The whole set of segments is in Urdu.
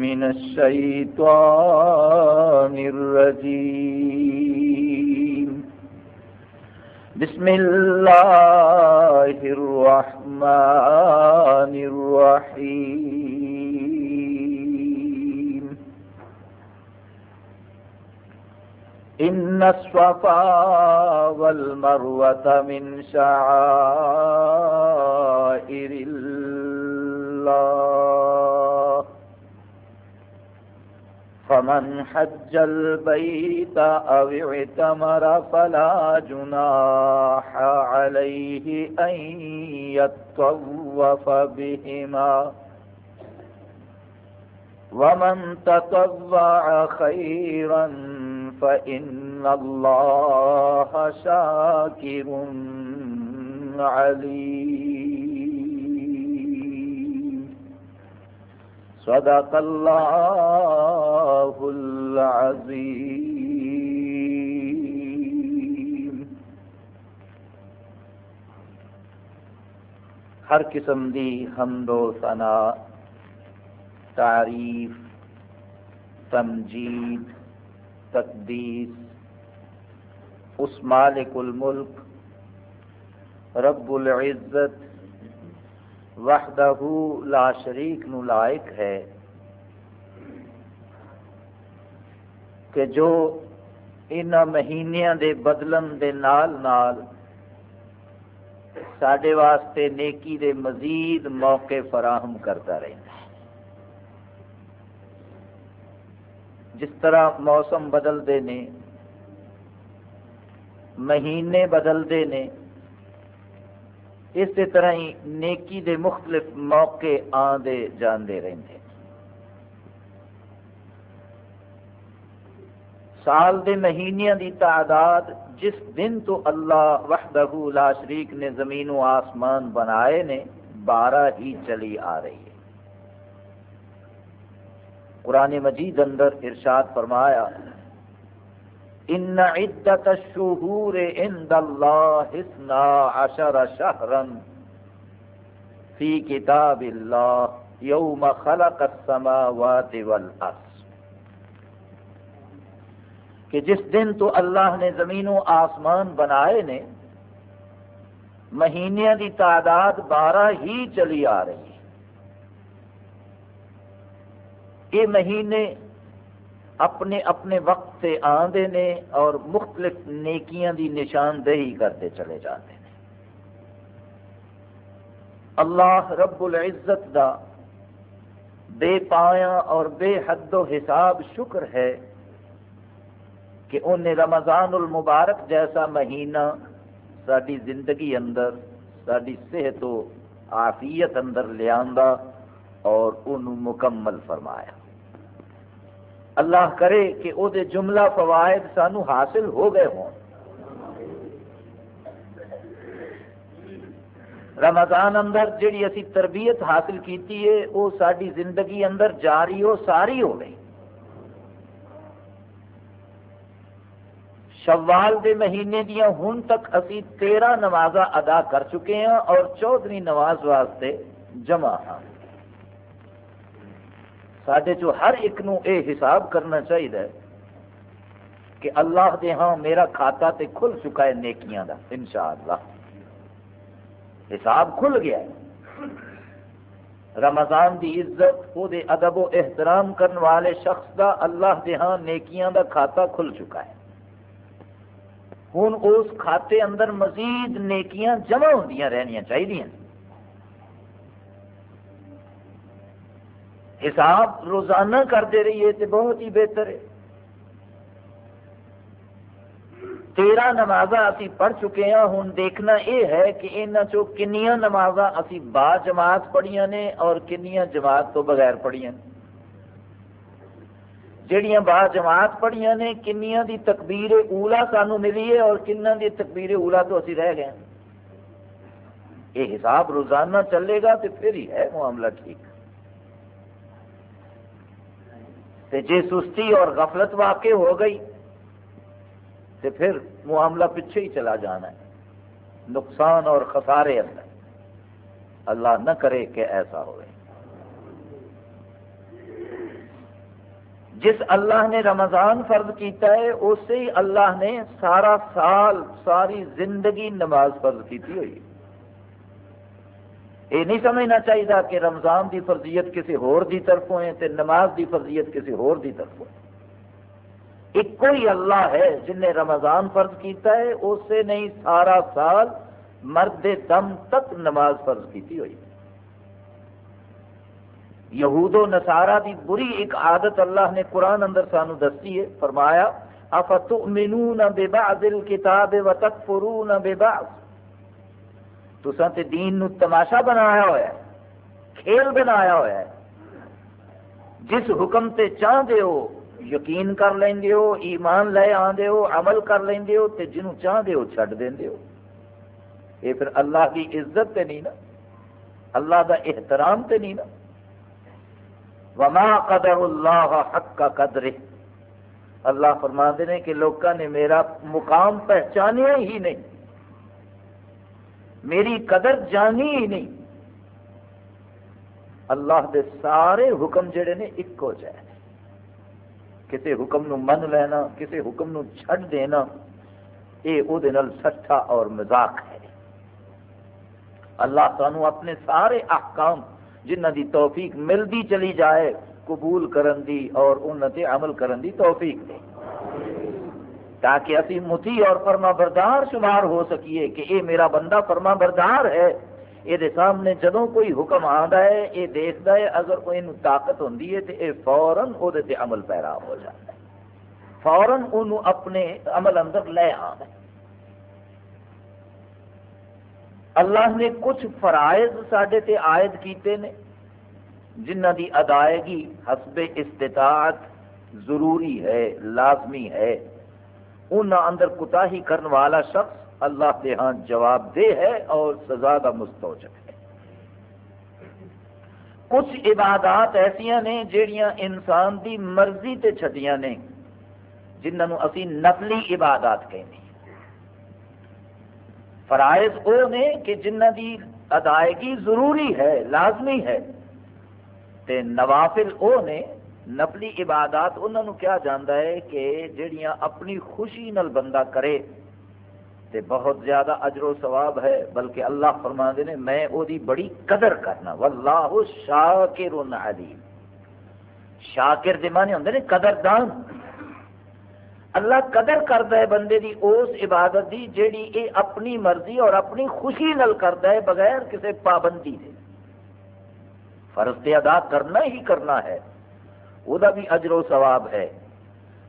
من الشيطان الرجيم. بسم الله الرحمن الرحيم. إن الصفا والمروة من شعائر الله. فمن حج البيت أو اعتمر فلا جناح عليه أن يتطوف بهما. ومن تطوع خيرا فإن الله شاكر عليم. صدق الله العظيم۔ ہر قسم دی حمد و ثنا، تعریف، تمجید، تقدیس۔ اس مالک الملک، رب العزت وحدہ لا شریک نو لائق ہے کہ جو ان مہینیاں دے بدلن دے نال نال سڈے واسطے نیکی دے مزید موقع فراہم کرتا رہتا ہے۔ جس طرح موسم بدلتے نے مہینے بدلتے نے اسی طرح ہی نیکی دے مختلف موقع آدھے جاندے رہتے سال دے مہینیاں دی تعداد جس دن تو اللہ وحدہ لا شریک نے زمین و آسمان بنائے نے بارہ ہی چلی آ رہی ہے قرآن مجید اندر ارشاد فرمایا ان عدت الشہور عند اللہ اثنا عشر شہرا فی کتاب اللہ یوم خلق السماوات والارض کہ جس دن تو اللہ نے زمین و آسمان بنائے نے، مہینیاں دی تعداد بارہ ہی چلی آ رہی ہے۔ یہ مہینے اپنے اپنے وقت سے آندے نے اور مختلف نیکیاں دی نشاندہی کرتے چلے جاتے ہیں۔ اللہ رب العزت دا بے پایا اور بے حد و حساب شکر ہے کہ انہیں رمضان المبارک جیسا مہینہ ساری زندگی اندر ساری صحت و عافیت اندر لیا اور انہوں مکمل فرمایا۔ اللہ کرے کہ وہ جملہ فوائد سانو حاصل ہو گئے ہوں۔ رمضان اندر جڑی اسی تربیت حاصل کیتی ہے وہ ساری زندگی اندر جاری ہو، ساری ہو گئی۔ شوال دے مہینے دیا ہن تک اسی تیرہ نمازاں ادا کر چکے ہیں اور چودہویں نماز واسطے جمع ہاں۔ سڈے چو ہر ایک نو اے حساب کرنا چاہیے کہ اللہ دے ہاں میرا کھاتا تے کھل چکا ہے نیکیاں دا، انشاءاللہ۔ حساب کھل گیا ہے۔ رمضان دی عزت وہ دے ادب و احترام کرنے والے شخص دا، اللہ دے ہاں نیکیاں دا کھاتا کھل چکا ہے۔ ہوں اس کھاتے اندر مزید نیکیاں جمع ہوں رہنیاں چاہیے حساب روزانہ کرتے رہیے تو بہت ہی بہتر ہے۔ تیرہ نماز اسی پڑھ چکے ہیں ہوں دیکھنا یہ ہے کہ یہاں چو کنیا نماز اسی با جماعت پڑھیاں نے اور کنیا جماعت تو بغیر پڑھیاں نے۔ جہیا با جماعت پڑھیاں نے کنیا دی تکبیر اولا سانو ملی ہے اور کنہ دی تکبیر اولا تو اسی رہ گئے یہ حساب روزانہ چلے گا تو پھر ہی ہے معاملہ ٹھیک۔ تے جے سستی اور غفلت واقع ہو گئی تو پھر معاملہ پیچھے ہی چلا جانا ہے، نقصان اور خسارے اندر۔ اللہ نہ کرے کہ ایسا ہوئے۔ جس اللہ نے رمضان فرض کیتا ہے اسے ہی اللہ نے سارا سال، ساری زندگی نماز فرض کیتی ہوئی۔ یہ نہیں سمجھنا چاہیے کہ رمضان دی فرضیت کسی ہور دی طرفوں ہے تے نماز دی فرضیت کسی ہور دی طرفوں ہے۔ ایک ہی اللہ ہے جن نے رمضان فرض کیتا ہے اسے نہیں سارا سال مرد دم تک نماز فرض کیتی ہوئی یہود و نصارہ دی بری ایک عادت اللہ نے قرآن اندر سانو دسی ہے، فرمایا، افتؤمنون ببعض الكتاب وتکفرون ببعض؟ تساں تے دین نو تماشا بنایا ہوا ہے، کھیل بنایا ہوا ہے۔ جس حکم تے چاہ دے ہو، یقین کر لیندے ہو، ایمان لے آندے ہو، عمل کر لیندے ہو، تے جنوں چاہ دے ہو چھڈ دیندے ہو۔ یہ پھر اللہ کی عزت تے نہیں نا، اللہ دا احترام تے نہیں نا۔ وما قدر اللہ حق کا قدر اللہ فرما نے کہ لوگوں نے میرا مقام پہچانیا ہی نہیں۔ میری قدر جانی ہی نہیں۔ اللہ دے سارے حکم جڑے نے ایک ہو جائے کسی حکم نو من لینا کسی حکم نو چھڈ دینا یہ وہ سٹھا اور مزاق ہے۔ اللہ تعالیٰ اپنے سارے احکام جنہ دی توفیق ملتی چلی جائے، قبول کرن دی اور تے عمل کرن دی توفیق دے۔ تاکہ اسی متی اور فرما بردار شمار ہو سکیے کہ اے میرا بندہ فرما بردار ہے یہ سامنے جدوں کوئی حکم آتا ہے یہ دیکھتا ہے، اگر کوئی طاقت ہوں تو یہ فوراً وہ عمل پیرا ہو جاتا ہے۔ فوراً انہوں اپنے عمل اندر لے آنا ہے۔ اللہ نے کچھ فرائض سڈے تے عائد کیتے نے جنہ دی ادائیگی حسب استطاعت ضروری ہے، لازمی ہے۔ ان اندر کتا ہی کرنے والا شخص اللہ کے ہاں جواب دہ ہے اور سزا کا مستوجک ہے۔ کچھ عبادات ایسا نے جہاں انسان دی مرضی تے چھٹیاں نے جنہوں اسی نقلی عبادات کہیں فرائض وہ نے کہ جنہ دی ادائیگی ضروری ہے، لازمی ہے، تے نوافل وہ نے نفلی عبادات انہوں نے کیا جانا ہے کہ جڑیاں اپنی خوشی نل بندہ کرے تے بہت زیادہ اجر و ثواب ہے، بلکہ اللہ فرما دے نے میں او دی بڑی قدر کرنا، واللہ شاکر علیم۔ شاکر دے معنی ہوندے نے قدردان۔ اللہ قدر کرتا ہے بندے دی، اس عبادت دی جیڑی اے اپنی مرضی اور اپنی خوشی نل کرتا ہے بغیر کسی پابندی دے۔ فرض تے ادا کرنا ہی کرنا ہے۔ وہ بھی اجر و ثواب ہے۔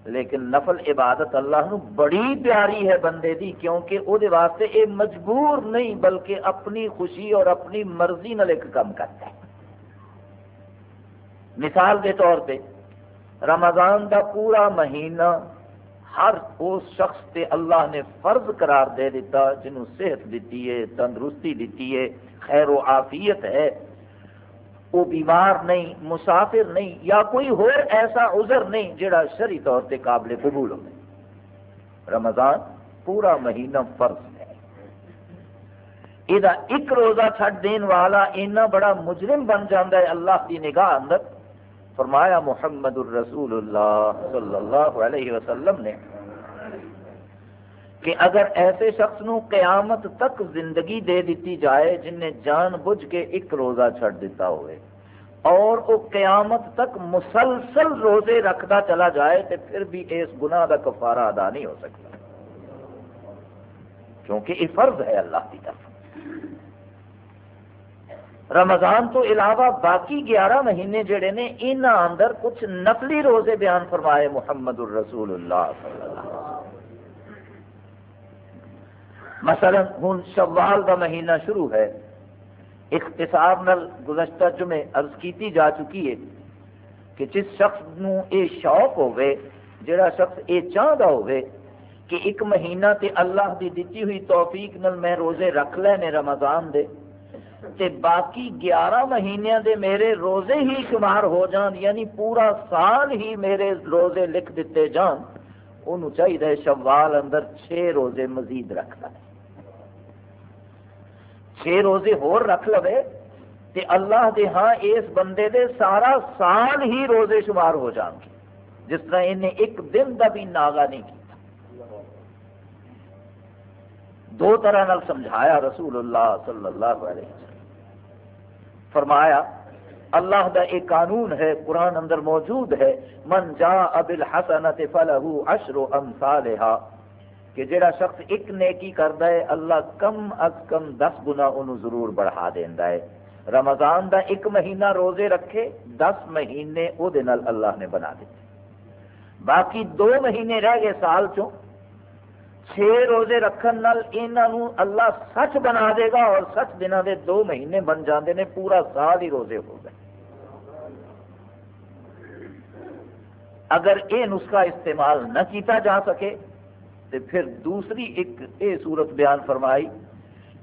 لیکن نفل عبادت اللہ نو بڑی پیاری ہے بندے دی، کیونکہ وہ واسطے اے مجبور نہیں، بلکہ اپنی خوشی اور اپنی مرضی نل ایک کام کرتا ہے۔ مثال کے طور پہ، رمضان دا پورا مہینہ ہر اس شخص تے اللہ نے فرض قرار دے دیتا، جنہوں صحت دیتی ہے، تندرستی دیتی ہے، خیر و عافیت ہے۔ وہ بیمار نہیں، مسافر نہیں، یا کوئی اور ایسا عذر نہیں جڑا شری طور پہ قابل قبول ہو رمضان پورا مہینہ فرض ہے۔ یہ ایک روزہ چھٹ دین والا اینا بڑا مجرم بن جاتا ہے، اللہ کی نگاہ اندر۔ فرمایا، محمد الرسول اللہ صلی اللہ علیہ وسلم نے کہ اگر ایسے شخص نو قیامت تک زندگی دے دیتی جائے جن نے جان بجھ کے ایک روزہ چھڑ دیتا ہوئے، اور وہ قیامت تک مسلسل روزے رکھتا چلا جائے، تو پھر بھی اس گناہ کا کفارہ ادا نہیں ہو سکتا۔ کیونکہ یہ فرض ہے اللہ کی طرف۔ رمضان تو علاوہ باقی گیارہ مہینے جڑے نے ان اندر کچھ نقلی روزے بیان فرمائے محمد الرسول اللہ صلی اللہ علیہ وسلم مثلا ہوں شوال کا مہینہ شروع ہے اختصار نل گزشتہ جمعے عرض کیتی جا چکی ہے کہ جس شخص نو اے شوق ہوئے جڑا شخص اے چاہتا ہوئے کہ ایک مہینہ تے اللہ دی دیتی ہوئی توفیق نل میں روزے رکھ لینے رمضان دے، تے باقی گیارہ مہینے دے میرے روزے ہی شمار ہو جان یعنی پورا سال ہی میرے روزے لکھ دیتے جان انہوں چاہیے شوال اندر چھ روزے مزید رکھنا ہے چھ روزے ہور رکھ لو تے اللہ دے ہاں اس بندے دے سارا سال ہی روزے شمار ہو جان گے۔ جس طرح انہیں ایک دن کا بھی ناغا نہیں کیا دو طرح نال سمجھایا رسول اللہ صلی اللہ علیہ وسلم۔ فرمایا، اللہ دا ایک قانون ہے، قرآن اندر موجود ہے، من جا ابل حسنت فلح اشر امثالها کہ جڑا شخص ایک نیکی کرتا ہے، اللہ کم از کم دس گنا انہوں ضرور بڑھا دینا ہے۔ رمضان دا ایک مہینہ روزے رکھے، دس مہینے او دے نال اللہ نے بنا دیتے۔ باقی دو مہینے رہ گئے سال چوں چھ روزے رکھن نال انہوں اللہ سچ بنا دے گا اور سچ دنوں دے دو مہینے بن جاندے نے، پورا سال ہی روزے ہو گئے۔ اگر یہ نسخہ استعمال نہ کیتا جا سکے تو پھر دوسری ایک یہ صورت بیان فرمائی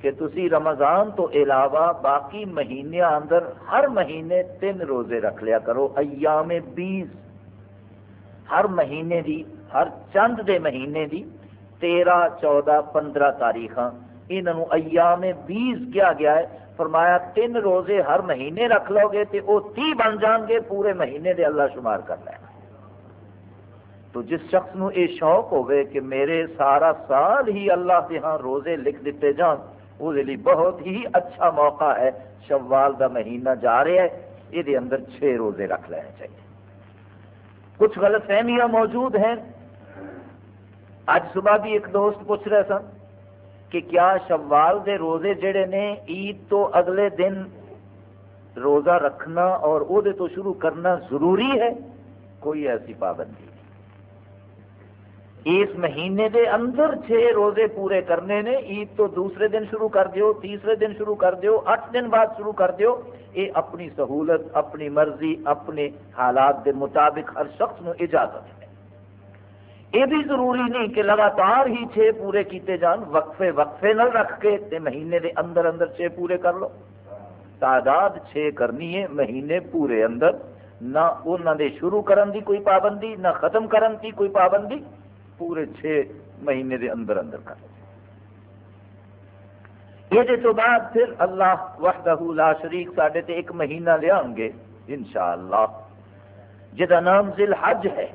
کہ تسی رمضان تو علاوہ باقی مہینے اندر ہر مہینے تین روزے رکھ لیا کرو، ایام بیس۔ ہر مہینے دی، ہر چند دے مہینے دی، تیرہ، چودہ، پندرہ تاریخ انہوں ایام بیس کیا گیا ہے؟ فرمایا تین روزے ہر مہینے رکھ لو گے تو وہ تی بن جان گے، پورے مہینے دے اللہ شمار کر لینا تو جس شخص نو یہ شوق ہوئے کہ میرے سارا سال ہی اللہ کے ہاں روزے لکھ دیتے جان وہ بہت ہی اچھا موقع ہے۔ شوال دا مہینہ جا رہا ہے یہ اندر چھ روزے رکھ لینے چاہیے۔ کچھ غلط فہمیاں موجود ہیں۔ اج صبح بھی ایک دوست پوچھ رہے سن کہ کیا شوال دے روزے جڑے نے عید تو اگلے دن روزہ رکھنا اور او دے تو شروع کرنا ضروری ہے؟ کوئی ایسی پابندی اس مہینے دے اندر چھ روزے پورے کرنے نے، عید تو دوسرے دن شروع کر دیو، تیسرے دن شروع کر دیو، اٹھ دن بعد شروع کر دیو۔ یہ اپنی سہولت، اپنی مرضی، اپنے حالات دے مطابق ہر شخص نو اجازت ہے۔ یہ بھی ضروری نہیں کہ لگاتار ہی چھ پورے کیتے جان، وقفے وقفے نہ رکھ کے تے مہینے دے اندر اندر چھ پورے کر لو۔ تعداد چھ کرنی ہے مہینے پورے اندر، نہ انہوں نے شروع کرن دی کوئی پابندی، نہ ختم کرن دی کوئی پابندی۔ پورے چھ مہینے دے اندر اندر کر یہ تو بعد پھر اللہ وحدہ لا شریک ساڈے تے ایک مہینہ لیا گے، انشاءاللہ۔ جدا نام ذل حج ہے،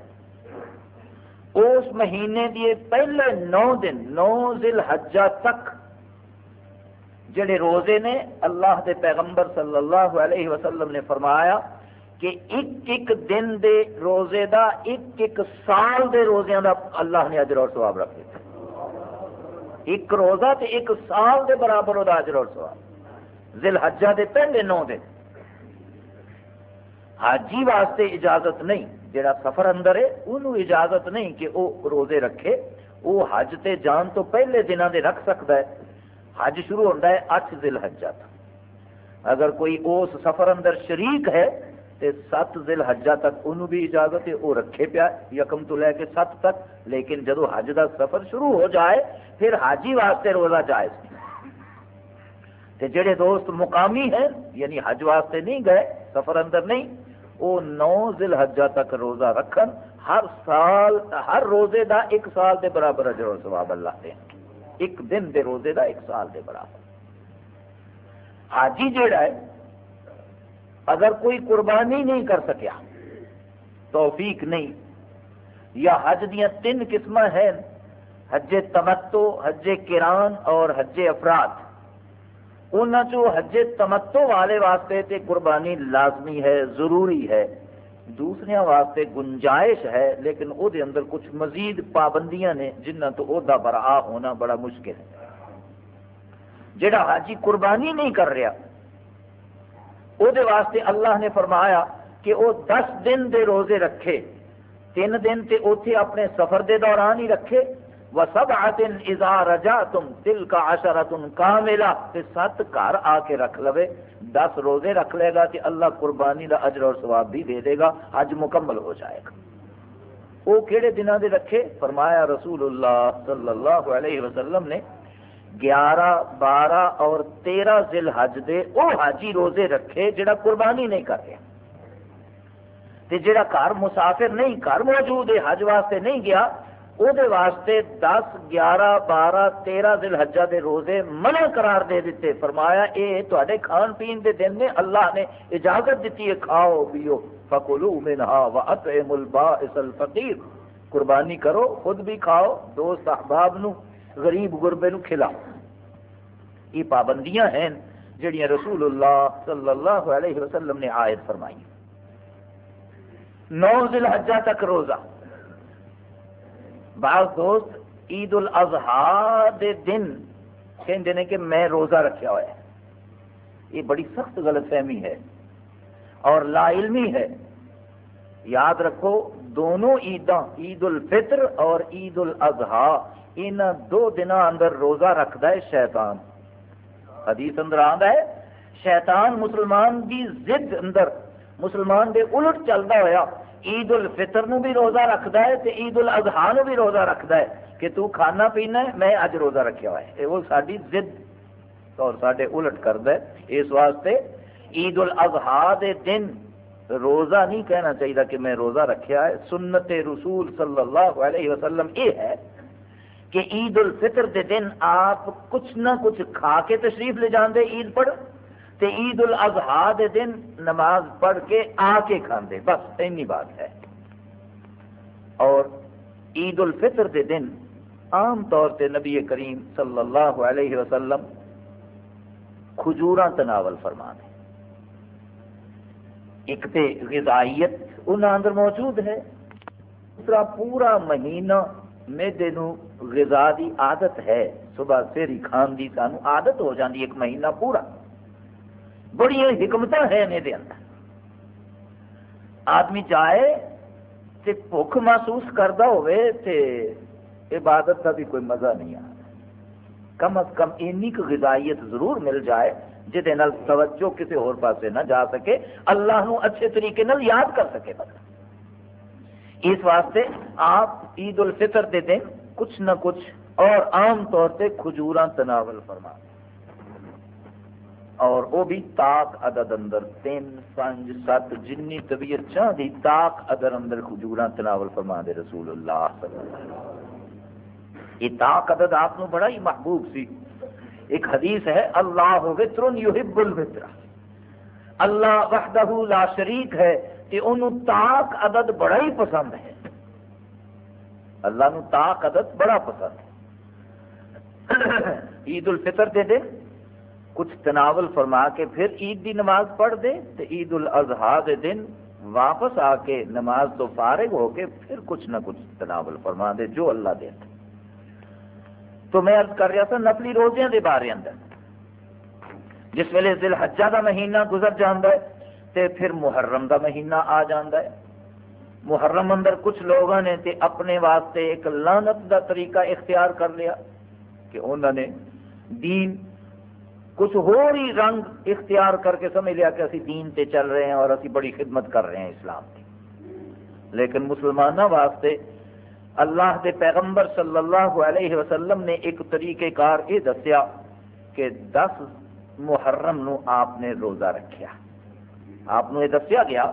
اس مہینے دیے پہلے نو دن، نو ذل حجہ تک جڑے روزے نے اللہ دے پیغمبر صلی اللہ علیہ وسلم نے فرمایا کہ ایک ایک دن دے روزے دا، ایک ایک سال دے روزے دا اللہ نے اجر اور ثواب رکھ دیتا ایک روزہ تے ایک سال دے برابر ہوتا اجر اور ثواب۔ ذل حجہ دے پہلے نو دن۔ حاجی واسطے اجازت نہیں جڑا سفر اندر ہے انہوں اجازت نہیں کہ وہ روزے رکھے۔ وہ حج تے جان تو پہلے دنوں دے رکھ سکتا ہے۔ حج شروع ہوتا ہے اٹھ ذل حجہ تک۔ اگر کوئی اس سفر اندر شریک ہے تے سات ذل حجہ تک انہوں بھی اجازت ہے وہ رکھے پیا، یکم تو لے کے سات تک۔ لیکن جدو حج دا سفر شروع ہو جائے، پھر حاجی واسطے روزہ جائز۔ تے جڑے دوست مقامی ہیں یعنی حج واسطے نہیں گئے، سفر اندر نہیں وہ نو ذل حجہ تک روزہ رکھن، ہر سال، ہر روزے دا ایک سال دے برابر اجر و ثواب اللہ دے۔ ایک دن دے روزے دا ایک سال دے برابر۔ حاجی جیڑا ہے اگر کوئی قربانی نہیں کر سکیا توفیق نہیں۔ یا حج دیا تین قسم ہیں، حج تمتو حج کران اور حج افراد۔ ان حج تمتو والے واسطے تے قربانی لازمی ہے، ضروری ہے۔ دوسرے واسطے گنجائش ہے، لیکن او دے اندر کچھ مزید پابندیاں نے جنہ تو او دا برآ ہونا بڑا مشکل ہے۔ جڑا حاجی قربانی نہیں کر رہا وہ واسطے اللہ نے فرمایا کہ وہ دس دن دے روزے رکھے تین دن تے اوتھے اپنے سفر دے دوران ہی رکھے وہ سب آتن ازا رجا تم دل کا آشارا تم کہاں ملا سات گھر آ کے رکھ لو دس روزے رکھ لے گا کہ اللہ قربانی کا اجر اور ثواب بھی دے دے گا حج مکمل ہو جائے گا وہ کہڑے دنوں دے رکھے فرمایا رسول اللہ صلی اللہ علیہ وسلم نے گیارہ، بارہ اور تیرہ ذل حج دے وہ حاجی روزے رکھے جڑا قربانی نہیں کر رہا تے جڑا گھر مسافر نہیں، گھر موجود ہے، حج واسطے نہیں گیا وہ واسطے دس، گیارہ، بارہ، تیرہ دل حجا دے روزے منع قرار دے دیتے۔ فرمایا، اے تے کھان پین دے دن نے اللہ نے اجازت دیتی ہے، کھاؤ، پیو، فکلو منہا و اطعم البائس قربانی کرو، خود بھی کھاؤ، دوست احباب نو غریب غربے نو کھلاؤ یہ پابندیاں ہیں جڑیاں رسول اللہ صلی اللہ علیہ وسلم نے آیت فرمائی۔ نو ذی الحجہ تک روزہ۔ بعض دوست عید الاضحیٰ دے دن کہتے ہیں کہ میں روزہ رکھا ہوا ہے۔ یہ بڑی سخت غلط فہمی ہے اور لا علمی ہے۔ یاد رکھو، دونوں عیداں عید الفطر اور عید الاضحیٰ ان دو دن اندر روزہ رکھتا ہے شیطان۔ حدیث اندر آتا ہے، شیطان مسلمان کی ضد اندر، مسلمان دے الٹ چلتا ہوا عید الفطر نو بھی روزہ رکھتا ہے تے عید الاضحیٰ نو بھی روزہ رکھتا ہے کہ تو کھانا پینا ہے، میں اج روزہ رکھا ہوا ہے۔ وہ ساری ضد اور سارے الٹ کرد ہے۔ اس واسطے عید الاضحیٰ دے دن روزہ نہیں کہنا چاہیے کہ میں روزہ رکھا ہے۔ سنت رسول صلی اللہ علیہ وسلم یہ ہے کہ عید الفطر دے دن آپ کچھ نہ کچھ کھا کے تشریف لے جاندے عید پڑھ، تے عید الاضحیٰ دے دن نماز پڑھ کے آ کے کھاندے، بس اینی بات ہے۔ اور عید الفطر دے دن عام طور سے نبی کریم صلی اللہ علیہ وسلم کھجوراں تناول فرما دے ایک تے غذائیت انہوں اندر موجود ہے۔ دوسرا پورا مہینہ میدے نو غذا دی عادت ہے۔ صبح سیری کھان دی سانو عادت ہو جاندی ایک مہینہ پورا۔ بڑی حکمت ہے میرے اندر۔ آدمی جائے تے بھوک محسوس کرتا ہوئے تے عبادت کا بھی کوئی مزہ نہیں آ کم از کم اینی کو غذائیت ضرور مل جائے جہد توجہ کسی اور پاسے نہ جا سکے، اللہ نو اچھے طریقے نال یاد کر سکے۔ بندہ اس واسطے آپ عید الفطر دے دن کچھ نہ کچھ اور عام طور سے کھجوراں تناول فرما اور وہ بھی تاک عدد اندر تین پانچ سات جنی طبیعت چاہ دی، تاک عدد اندر کھجوراں تناول فرما دے رسول اللہ صلی اللہ علیہ وسلم۔ یہ تاک عدد آپ کو بڑا ہی محبوب سی۔ ایک حدیث ہے، اللہ وطر یحب الوطر اللہ وحدہ لا شریک ہے، کہ انہوں تاک عدد بڑا ہی پسند ہے۔ اللہ نو تاک عدد بڑا پسند عید الفطر دے دے، کچھ تناول فرما کے پھر عید دی نماز پڑھ دے تو عید الاضحیٰ دے دن واپس آ کے نماز تو فارغ ہو کے پھر کچھ نہ کچھ تناول فرما دے جو اللہ دے تو میں عرض کر رہا تھا نفلی روزیاں دے بارے اندر۔ جس ویلے ذی الحجہ دا مہینہ گزر جاندہ ہے تے پھر محرم دا مہینہ آ جاندہ ہے۔ محرم اندر کچھ لوگوں نے تے اپنے واسطے ایک لانت دا طریقہ اختیار کر لیا کہ انہوں نے دین کچھ ہو ہی رنگ اختیار کر کے سمجھ لیا کہ اسی دین تے چل رہے ہیں اور اسی بڑی خدمت کر رہے ہیں اسلام کی لیکن مسلمانوں واسطے اللہ دے پیغمبر صلی اللہ علیہ وسلم نے ایک طریقہ کار یہ دسیا کہ دس محرم نو آپ نے روزہ رکھیا۔ آپ نے دسیا گیا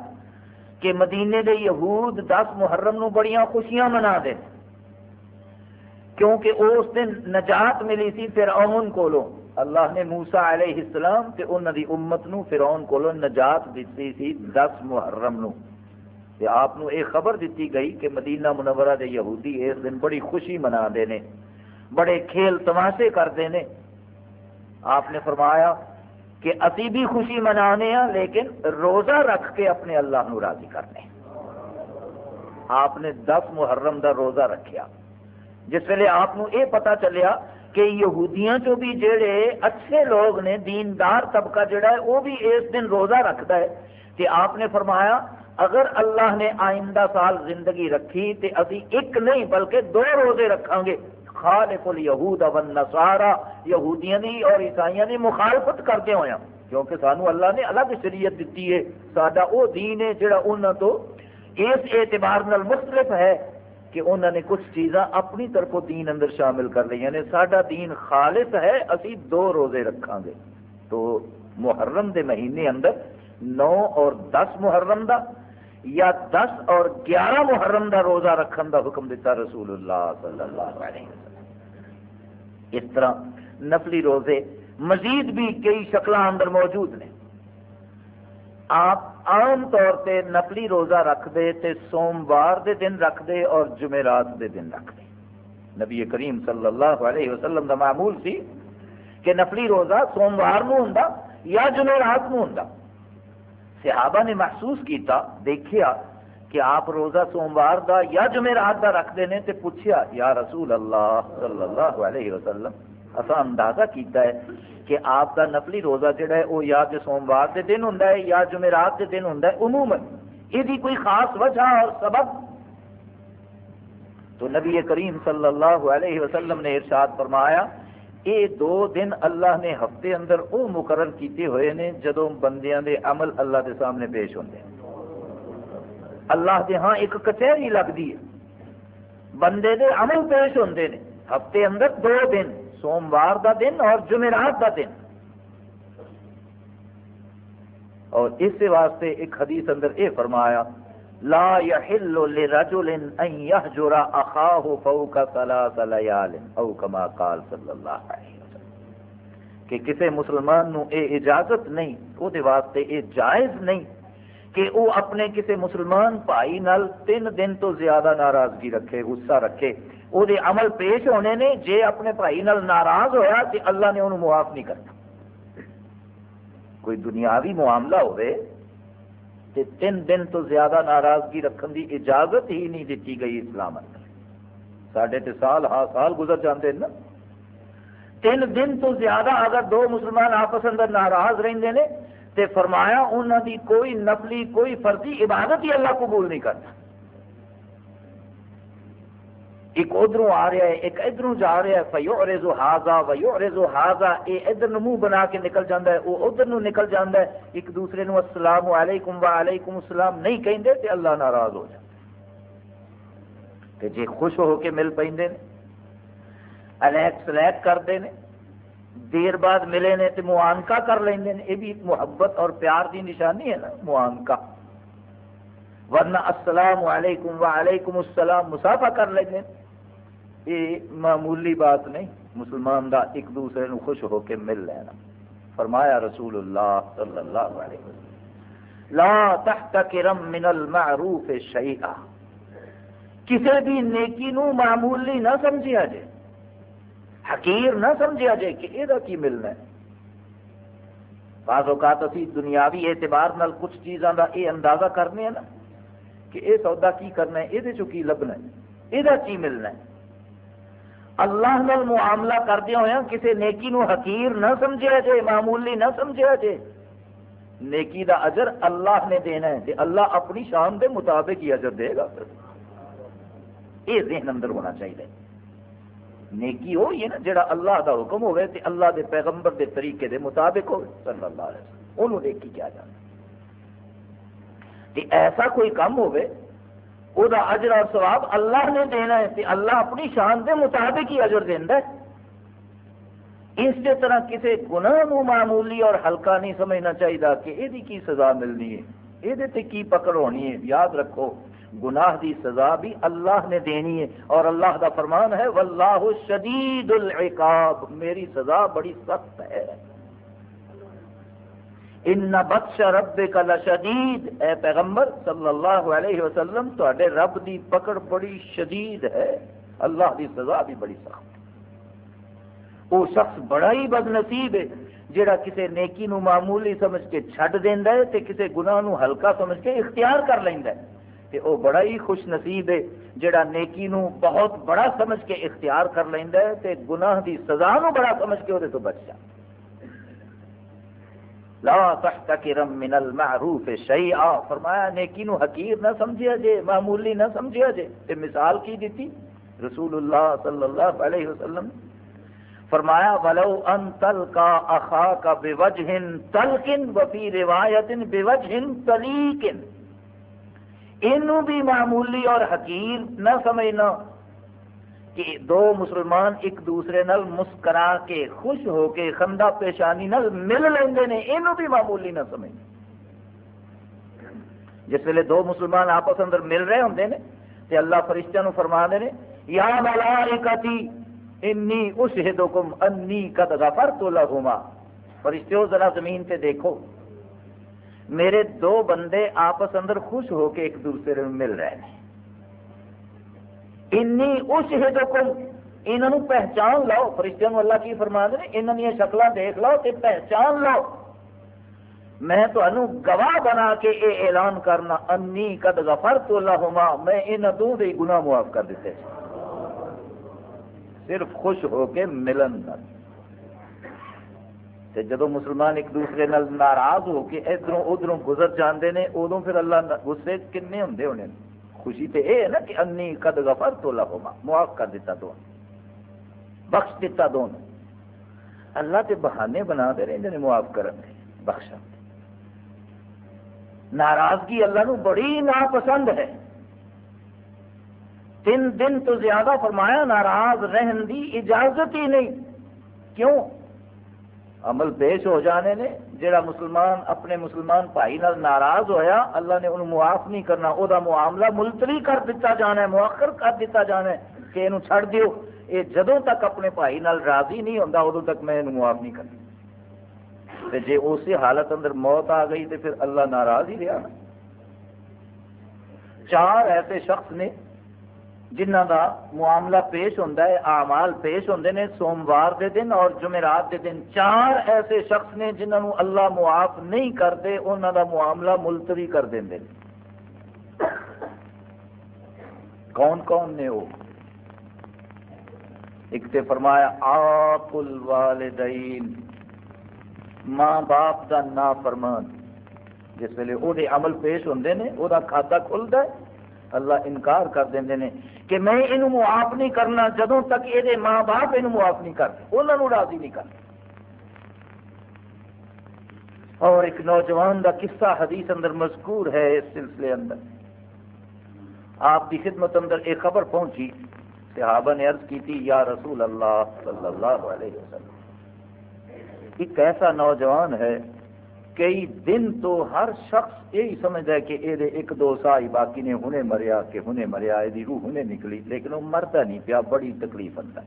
کہ مدینے دے یہود دس محرم نو بڑیاں خوشیاں منا دے۔ کیونکہ اس دن نجات ملی سی فرعون کولوں۔ اللہ نے موسا علیہ السلام تے انہوں دی امت نو فرعون کولوں نجات دیتی سی دس محرم نو۔ تے آپ نو ایک خبر دیتی گئی کہ مدینہ منورہ دے یہودی اس دن بڑی خوشی منا دے نے، بڑے کھیل تماشے کرتے ہیں آپ نے فرمایا کہ اسی بھی خوشی منانے ہیں، لیکن روزہ رکھ کے اپنے اللہ نو راضی کرنے آپ نے دس محرم دا روزہ رکھیا۔ جس ویلے آپ نو اے پتا چلیا کہ یہودیاں چو بھی جڑے اچھے لوگ نے، دیندار طبقہ جڑا ہے، وہ بھی اس دن روزہ رکھتا ہے۔ کہ آپ نے فرمایا، اگر اللہ نے آئندہ سال زندگی رکھی تو ابھی ایک نہیں، بلکہ دو روزے رکھاں گے۔ خالق الیہود و النصارا یہودیاں دی اور عیسائیاں دی مخالفت کرتے ہویا کیونکہ سانو اللہ نے الگ شریعت دیتی ہے۔ ساڈا او دین ہے جڑا انہاں تو اس اعتبار نال مختلف ہے کہ انہوں نے کچھ چیزاں اپنی طرف دین اندر شامل کر لی یعنی ساڈا دین خالص ہے، اسی دو روزے رکھاں گے۔ تو محرم دے مہینے اندر نو اور دس محرم دا یا دس اور گیارہ محرم دا روزہ رکھن دا حکم دیتا رسول اللہ صلی اللہ علیہ وسلم۔ اس طرح نفلی روزے مزید بھی کئی شکل اندر موجود نے آپ عام طور پہ نفلی روزہ رکھ دے تے سوموار دے دن رکھ دے اور جمعرات دے دن رکھ دے۔ نبی کریم صلی اللہ علیہ وسلم دا معمول سی کہ نفلی روزہ سوموار نو ہوں یا جمعرات نو ہوں صحابہ نے محسوس کیتا، دیکھیا کہ آپ روزہ سوموار دا یا جمعرات دا رکھ دینے تے پوچھیا، یا رسول اللہ صلی اللہ علیہ وسلم اصا اندازہ کیتا ہے کہ آپ کا نفلی روزہ جڑا ہے، وہ یا سوموار کے دن ہوں یا جمعرات کے دن ہوں عموماً یہ کوئی خاص وجہ اور سبب؟ تو نبی کریم صلی اللہ علیہ وسلم نے ارشاد فرمایا یہ دو دن اللہ نے ہفتے اندر وہ مقرر کیتے ہوئے نے جدو بندیاں دے عمل اللہ دے سامنے پیش ہوتے اللہ دے ہاں ایک کچہری لگتی ہے۔ بندے دے عمل پیش ہوتے ہیں ہفتے اندر دو دن، سوموار دا دن اور جمعرات دا دن۔ اور اس واسطے ایک حدیث اندر اے فرمایا، لا يحل لرجل ان يهجر اخاه فوق ثلاث ليال او كما قال صلی اللہ علیہ وسلم۔ کہ کسی مسلمان نو اے اجازت نہیں او دے واسطے اے جائز نہیں۔ کہ وہ اپنے کسی مسلمان بھائی نال تین دن تو زیادہ ناراضگی رکھے، غصہ رکھے۔ وہ عمل پیش ہونے نے، جے اپنے بھائی نال ناراض ہویا تو اللہ نے انہوں معاف نہیں کرنا کوئی دنیاوی معاملہ ہوئے تے تین دن تو زیادہ ناراضگی رکھن دی اجازت ہی نہیں دیتی گئی اسلام ساڈے تے سال ہا سال گزر جاندے نا۔ تین دن تو زیادہ اگر دو مسلمان آپس اندر ناراض رہندے نے تے فرمایا انہوں دی کوئی نفلی، کوئی فرضی عبادت ہی اللہ قبول نہیں کرتا۔ ایک ادھر آ رہا ہے، ایک ادھر جا رہا ہے فیو ریزو ہاضا ویو ریزو ہاضا یہ ادھر منہ بنا کے نکل جاتا ہے وہ ادھر نکل جاتا ہے۔ ایک دوسرے نو السلام علیکم و علیکم السلام نہیں کہیں تے اللہ ناراض ہو جائے تے جے خوش ہو کے مل پہ الیک سلیک کرتے ہیں دیر بعد ملے نے تو معانکا کر لیں یہ بھی محبت اور پیار دی نشانی ہے نا معانکا ورنہ السلام علیکم و علیکم السلام مسافہ کر لیں یہ معمولی بات نہیں، مسلمان دا ایک دوسرے نو خوش ہو کے مل لینا۔ فرمایا رسول اللہ صلی اللہ علیہ وسلم، لا تحتکرم من المعروف شیئا۔ کسی بھی نیکی نو معمولی نہ سمجھیا جائے۔ حقیر نہ سمجھا جائے کہ یہ کی ملنا ہے۔ بعض اوقات اسی دنیاوی اعتبار نال کچھ چیزاں دا اے اندازہ کرنے ہیں نا کہ اے سودا کی کرنا ہے یہ چو کی لبنا ہے؟ یہ کی ملنا ہے؟ اللہ نال معاملہ کردیا ہوا کسی نیکی نو حقیر نہ سمجھا جائے، معمولی نہ سمجھا جائے۔ نیکی دا اجر اللہ نے دینا ہے کہ اللہ اپنی شان دے مطابق ہی اجر دے گا۔ یہ ذہن اندر ہونا چاہیے۔ نیکی ہو یہ نا جڑا اللہ دا حکم ہوئے تے اللہ دے پیغمبر دے طریقے دے مطابق ہوئے صلی اللہ علیہ وسلم۔ انہوں نیکی کیا جانا تے ایسا کوئی کام ہوئے او دا عجر اور ثواب اللہ نے دینا ہے، تے اللہ اپنی شان دے مطابق ہی عجر دینا ہے۔ اس طرح کسی گناہ نو معمولی اور ہلکا نہیں سمجھنا چاہیے کہ یہ کی سزا ملنی ہے یہ کی پکڑ ہونی ہے، یاد رکھو۔ گناہ دی سزا بھی اللہ نے دینی ہے۔ اور اللہ دا فرمان ہے، واللہ شدید العقاب۔ میری سزا بڑی سخت ہے۔ ان بخش رب کا لشدید۔ اے پیغمبر صلی اللہ علیہ وسلم تے رب دی پکڑ بڑی شدید ہے۔ اللہ دی سزا بھی بڑی سخت وہ شخص بڑا ہی بد نصیب ہے جڑا کسی نیکی نو معمولی سمجھ کے چھڈ دینا ہے تے کسی گناہ نو ہلکا سمجھ کے اختیار کر لینا ہے۔ کہ وہ بڑا ہی خوش نصیب ہے، جڑا نیکی نو بہت بڑا سمجھ کے اختیار کر لینا ہے تے گناہ دی سزا نو بڑا سمجھ کے وہ تو بچ جا۔ لا تحتکرم من المعروف شیئا۔ فرمایا، نیکی نو حقیر نہ سمجھیا جے، معمولی نہ سمجھیا جے۔ تے مثال کی دیتی رسول اللہ صلی اللہ علیہ وسلم۔ فرمایا، ولو ان تلقا اخاک بوجہ تلقن وفی روایت بوجہ تلیقن. یہ بھی معمولی اور حقیر نہ سمجھنا کہ دو مسلمان ایک دوسرے نل مسکرا کے خوش ہو کے خندہ پیشانی نل مل لیں یہ بھی معمولی نہ سمجھنا۔ جس ویلے دو مسلمان آپس اندر مل رہے ہوں نے، تے اللہ فرشتہ نو فرما دے نے، یا ملائکتی، انی اشہدکم، انی قد غفرت لہما۔ فرشتوں ذرا زمین پہ دیکھو۔ میرے دو بندے آپس اندر خوش ہو کے ایک دوسرے میں مل رہے ہیں۔ انی اشہدکم انہوں پہچان لو فرشتوں اللہ کی فرما دے انہوں نے شکل دیکھ لو تے پہچان لو میں تو گواہ بنا کے اے اعلان کرنا، انی قد غفرت لہما۔ میں ان دو دے گناہ معاف کر دیتے صرف خوش ہو کے ملن کر تے جدو مسلمان ایک دوسرے نال ناراض ہو کے ادھر ادھر گزر جاندے نے ادو پھر اللہ غصے کنے ہوں ہونے خوشی تے اے ہے نا کہ انی قد غفرت لہما معاف کر دیتا دونوں بخش دیتا دونوں اللہ تے بہانے بنا دے رہے ہیں معاف کرنے بخشا ناراضگی اللہ نو بڑی ناپسند ہے۔ تین دن تو زیادہ فرمایا، ناراض رہن دی اجازت ہی نہیں۔ کیوں؟ عمل پیش ہو جانے نے جڑا مسلمان، اپنے مسلمان بھائی نال ناراض ہویا، اللہ نے انہوں معاف نہیں کرنا، او دا معاملہ ملتوی کر دیتا جانا ہے، مؤخر کر دیتا جانا ہے، کہ انہوں چھڑ دیو۔ یہ جدوں تک اپنے بھائی نال راضی نہیں ہوتا ادو تک میں انہوں معاف نہیں کرنا۔ جی اسی حالت اندر موت آ گئی تو پھر اللہ ناراض ہی رہا نا۔ چار ایسے شخص نے جنہ کا معاملہ پیش ہوتا ہے آمال پیش ہوتے ہیں سوموار دے دن اور جمعرات دے دن چار ایسے شخص نے جنہوں اللہ معاف نہیں کرتے انہوں کا معاملہ ملتوی کر دیں کون کون نے وہ؟ ایک تے فرمایا، آپ الوالدین، ماں باپ کا نا فرمان جس ویلے وہ عمل پیش ہوتے ہیں وہ کھاتا کھلتا ہے اللہ انکار کر دیں کہ میں یہ معاف نہیں کرنا، جدوں تک یہ ماں باپ یہ معاف نہیں کرتے، انہوں راضی نہیں کرتے۔ اور ایک نوجوان کا قصہ حدیث اندر مذکور ہے اس سلسلے اندر۔ آپ کی خدمت اندر ایک خبر پہنچی، صحابہ نے عرض کی تھی، یا رسول اللہ صلی اللہ علیہ وسلم، ایک ایسا نوجوان ہے کئی دن تو ہر شخص یہی سمجھتا ہے کہ یہ ایک دو سا ہی باقی نے ہنے مریا کہ ہنے مریا یہ روح ہنے نکلی، لیکن وہ مرتا نہیں پیا، بڑی تکلیف ہے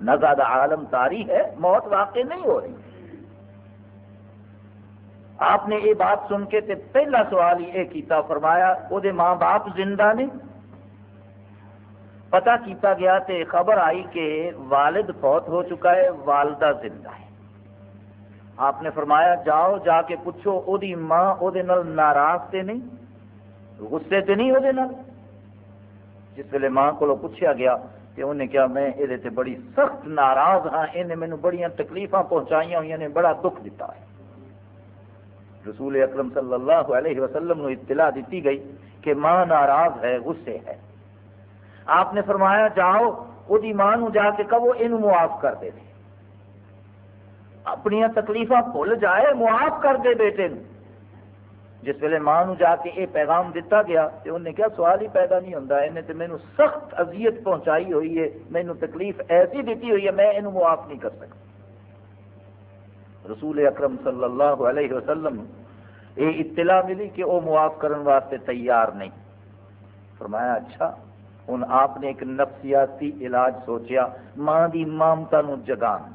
نہ زیادہ عالم تاری ہے، موت واقع نہیں ہو رہی۔ آپ نے یہ بات سن کے تے پہلا سوال یہ کیتا فرمایا وہ ماں باپ زندہ نہیں پتا کیتا گیا تے خبر آئی کہ والد فوت ہو چکا ہے، والدہ زندہ ہے۔ آپ نے فرمایا، جاؤ جا کے پوچھو او دی ماں او دے نال ناراض تے نہیں؟ غصے تے نہیں او دے نال؟ جس ویلے ماں کو پوچھا گیا کہ انہیں کیا میں یہ بڑی سخت ناراض ہاں انہیں مینو بڑی تکلیفاں پہنچائی ہوئی نے، بڑا دکھ دیتا ہے۔ رسول اکرم صلی اللہ علیہ وسلم نو اطلاع دیتی گئی کہ ماں ناراض ہے، غصے ہے۔ آپ نے فرمایا، جاؤ وہ ماں جا کے کہو یہ معاف کر دے۔ اپنی تکلیف بھول جائے، معاف کر دے بیٹے جس ویلے ماں جا کے یہ پیغام دیتا گیا تو انہیں کیا سوال ہی پیدا نہیں ہوتا انہیں تو مینو سخت اذیت پہنچائی ہوئی ہے مینو تکلیف ایسی دیتی ہوئی ہے، میں یہ معاف نہیں کر سکتا۔ رسول اکرم صلی اللہ علیہ وسلم یہ اطلاع ملی کہ وہ معاف کرنے واسطے تیار نہیں۔ فرمایا اچھا ہوں آپ نے ایک نفسیاتی علاج سوچیا، ماں کی مامتا جگان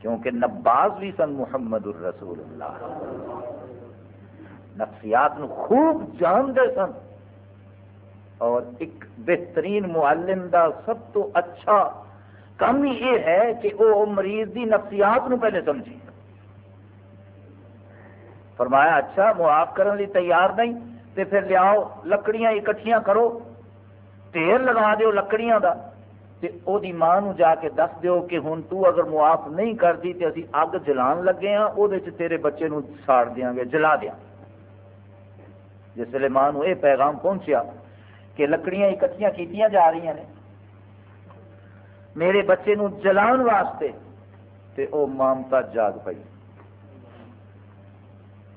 کیونکہ نباز بھی سن محمد الرسول اللہ۔ نفسیات نو خوب جانتے سن۔ اور ایک بہترین معلم دا سب تو اچھا کم ہی یہ ہے کہ وہ مریض دی نفسیات نو پہلے سمجھے۔ فرمایا اچھا معاف کرنے لی تیار نہیں، تے پھر لیاؤ، لکڑیاں اکٹھیاں کرو ٹھیر لگا دیو لکڑیاں دا۔ تے او دی ماں نو جا کے دس دیو کہ ہن تو اگر معاف نہیں کرتی تے اسی اگ جلان لگے ہاں او دے چ تیرے بچے نو ساڑ دیاں گے، جلا دیاں جس ویلے ماں نو اے پیغام پہنچیا کہ لکڑیاں اکٹھیاں کیتیاں جا رہی ہیں میرے بچے نو جلان واسطے تے او مامتا جاگ پئی۔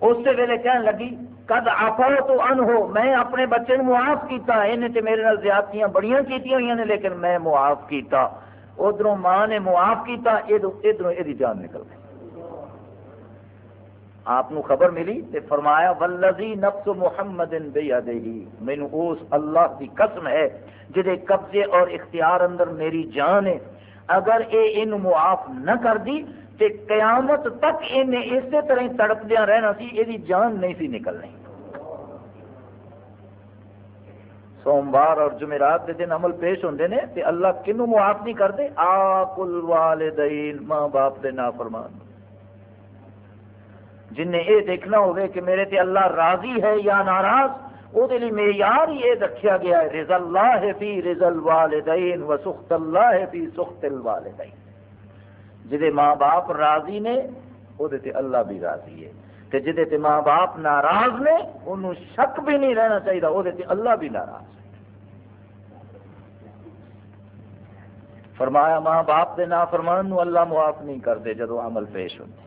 اس ویلے کہنے لگی کد آفا تو ان ہو میں اپنے بچے نے معاف کیتا انہیں تے میرے نال زیادتیاں بڑیاں کیتیاں ہوئی نے، لیکن میں معاف کیتا۔ ادھر ماں نے معاف کیتا، ادھر یہ جان نکل گئی۔ آپ خبر ملی تے فرمایا ولزی نفس محمد مینو اس اللہ کی قسم ہے جہے قبضے اور اختیار اندر میری جان ہے۔ اگر یہ ان معاف نہ کر دی تے قیامت تک انہیں اسی طرح تڑپدیا رہنا سی یہ جان نہیں سی نکلنی۔ سوموار اور جمعرات کے دن عمل پیش ہوتے ہیں تے اللہ کنو معاف نہیں کرتے؟ آ کل والدین ماں باپ دے نافرمان۔ جن نے یہ دیکھنا ہوئے کہ میرے تے اللہ راضی ہے یا ناراض وہ معیار ہی یہ رکھا گیا ہے۔ رضا اللہ فی رضا الوالدین و سخت اللہ فی سخت الوالدین۔ جہے ماں باپ راضی نے وہ اللہ بھی راضی ہے۔ تے جہے تے ماں باپ ناراض نے انہوں شک بھی نہیں رہنا چاہیے وہ اللہ بھی ناراض ہے۔ فرمایا، ماں باپ دے نافرمان نو اللہ معاف نہیں کرتے جدو عمل پیش ہوتے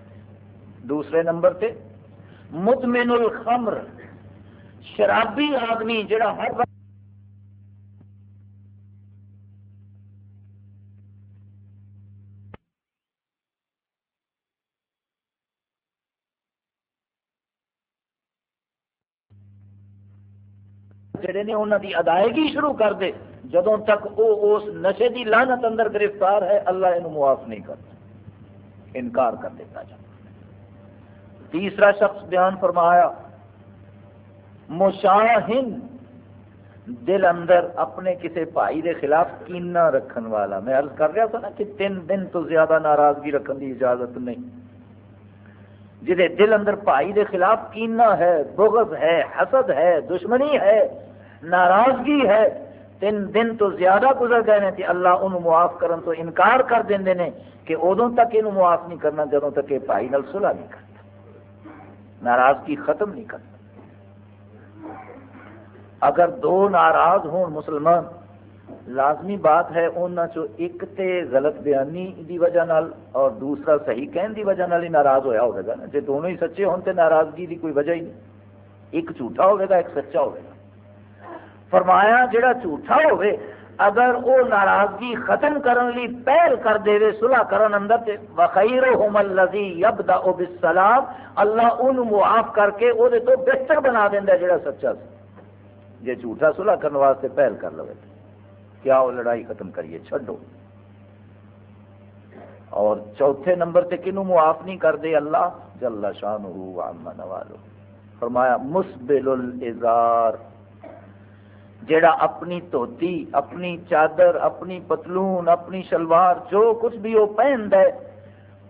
دوسرے نمبر تے مطمئن الخمر، شرابی آدمی جڑا ہر وقت جڑے نے انہوں کی ادائیگی شروع کر دے۔ جدوں تک وہ اس نشے کی لانت اندر گرفتار ہے، اللہ یہ معاف نہیں کرتا۔ انکار کر دیتا جائے تیسرا شخص بیان فرمایا، مشاہن دل اندر اپنے کسی بھائی دے خلاف کینا رکھن والا۔ میں عرض کر رہا تھا نا کہ تین دن تو زیادہ ناراضگی رکھن دی اجازت نہیں۔ جہے دل اندر بھائی دے خلاف کینا ہے، بغض ہے، حسد ہے، دشمنی ہے ناراضگی ہے۔ تین دن تو زیادہ گزر گئے ہیں کہ اللہ انہوں معاف کرن تو انکار کر دیں نے کہ ادوں تک یہ معاف نہیں کرنا، جدوں تک یہ بھائی نال صلح نہیں کرنا ناراضگی ختم نہیں کرتا۔ اگر دو ناراض ہون مسلمان، لازمی بات ہے چو ایک تے غلط بیانی دی وجہ نال اور دوسرا صحیح کہن دی وجہ نال ہی ناراض ہویا ہوگا نا۔ جی دونوں ہی سچے ہون تے ناراضگی دی کوئی وجہ ہی نہیں۔ ایک جھوٹا ہوگا ایک سچا ہوگا فرمایا جڑا جھوٹا ہوئے، اگر وہ ناراضگی ختم کرن لی پہل کر دے صلح کرن اندر تے وخیرہم الذی یبدا بالسلام، اللہ ان معاف کر کے او دے تو بہتر بنا دیندا جڑا سچا سی۔ جے جھوٹا صلح کرن واسطے پہل کر لوے کیا وہ لڑائی ختم کریے؟ چھڈو۔ اور چوتھے نمبر تے کنو معاف نہیں کر دے؟ اللہ جل شانہ و عما نوالو۔ فرمایا مسبل الازار جیڑا اپنی توتی اپنی چادر، اپنی پتلون، اپنی شلوار، جو کچھ بھی وہ پہن ہے،